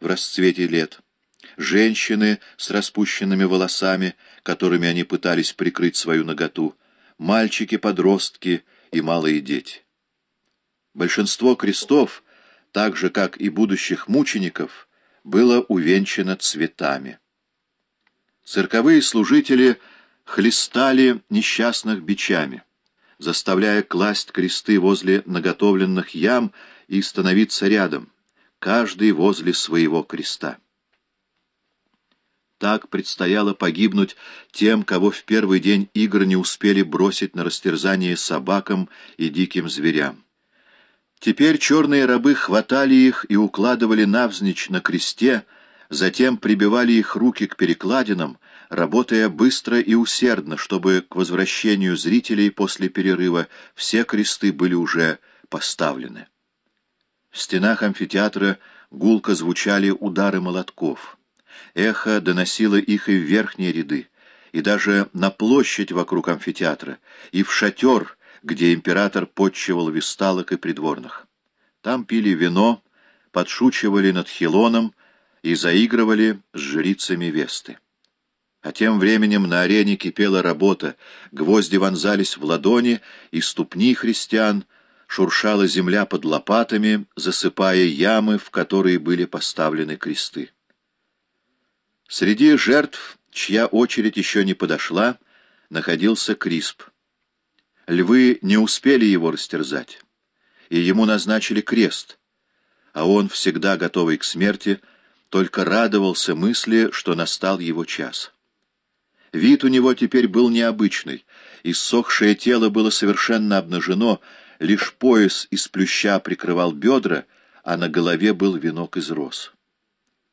в расцвете лет, женщины с распущенными волосами, которыми они пытались прикрыть свою наготу, мальчики-подростки и малые дети. Большинство крестов, так же, как и будущих мучеников, было увенчано цветами. Цирковые служители хлестали несчастных бичами, заставляя класть кресты возле наготовленных ям и становиться рядом, каждый возле своего креста. Так предстояло погибнуть тем, кого в первый день игр не успели бросить на растерзание собакам и диким зверям. Теперь черные рабы хватали их и укладывали навзничь на кресте, затем прибивали их руки к перекладинам, работая быстро и усердно, чтобы к возвращению зрителей после перерыва все кресты были уже поставлены. В стенах амфитеатра гулко звучали удары молотков. Эхо доносило их и в верхние ряды, и даже на площадь вокруг амфитеатра, и в шатер, где император подчивал висталок и придворных. Там пили вино, подшучивали над Хилоном и заигрывали с жрицами Весты. А тем временем на арене кипела работа, гвозди вонзались в ладони, и ступни христиан, шуршала земля под лопатами, засыпая ямы, в которые были поставлены кресты. Среди жертв, чья очередь еще не подошла, находился Крисп. Львы не успели его растерзать, и ему назначили крест, а он, всегда готовый к смерти, только радовался мысли, что настал его час. Вид у него теперь был необычный, иссохшее тело было совершенно обнажено, лишь пояс из плюща прикрывал бедра, а на голове был венок из роз.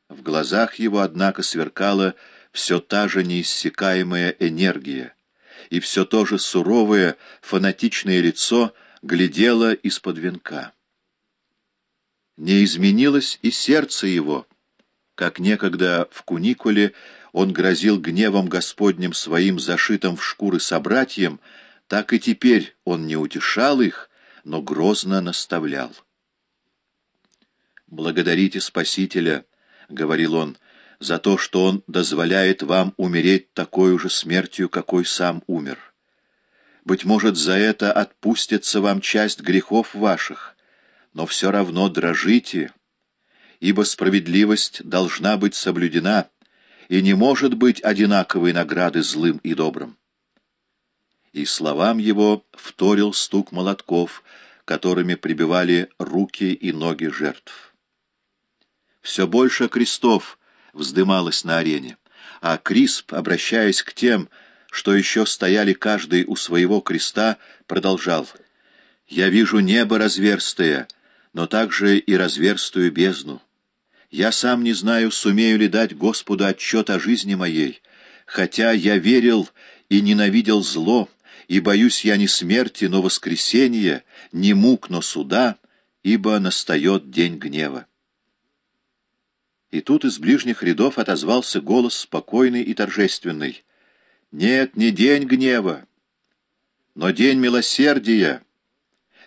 В глазах его, однако, сверкала все та же неиссякаемая энергия, и все то же суровое, фанатичное лицо глядело из-под венка. Не изменилось и сердце его, как некогда в куникуле он грозил гневом Господним своим зашитым в шкуры собратьям, так и теперь он не утешал их, но грозно наставлял. «Благодарите Спасителя», — говорил он, — «за то, что Он дозволяет вам умереть такой же смертью, какой сам умер. Быть может, за это отпустится вам часть грехов ваших, но все равно дрожите, ибо справедливость должна быть соблюдена» и не может быть одинаковой награды злым и добрым. И словам его вторил стук молотков, которыми прибивали руки и ноги жертв. Все больше крестов вздымалось на арене, а Крисп, обращаясь к тем, что еще стояли каждый у своего креста, продолжал «Я вижу небо разверстое, но также и разверстую бездну. Я сам не знаю, сумею ли дать Господу отчет о жизни моей, хотя я верил и ненавидел зло, и боюсь я не смерти, но воскресения, не мук, но суда, ибо настает день гнева. И тут из ближних рядов отозвался голос спокойный и торжественный. «Нет, не день гнева, но день милосердия,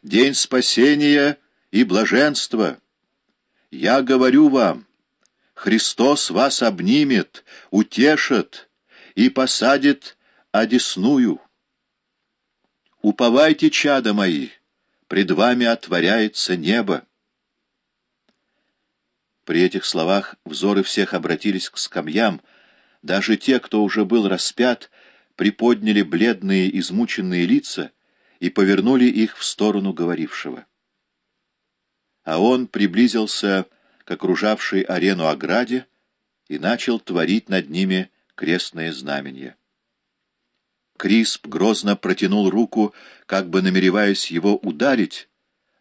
день спасения и блаженства». Я говорю вам, Христос вас обнимет, утешит и посадит одесную. Уповайте, чада мои, пред вами отворяется небо. При этих словах взоры всех обратились к скамьям, даже те, кто уже был распят, приподняли бледные измученные лица и повернули их в сторону говорившего а он приблизился к окружавшей арену ограде и начал творить над ними крестное знамение. Крисп грозно протянул руку, как бы намереваясь его ударить,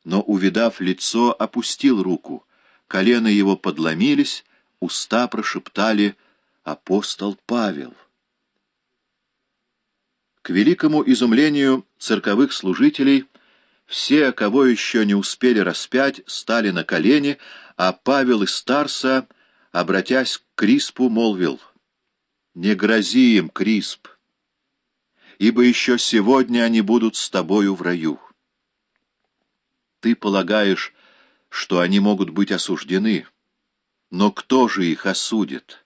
но, увидав лицо, опустил руку. Колено его подломились, уста прошептали «Апостол Павел». К великому изумлению цирковых служителей — все, кого еще не успели распять, стали на колени, а Павел из Старса, обратясь к Криспу, молвил, «Не грози им, Крисп, ибо еще сегодня они будут с тобою в раю. Ты полагаешь, что они могут быть осуждены, Но кто же их осудит?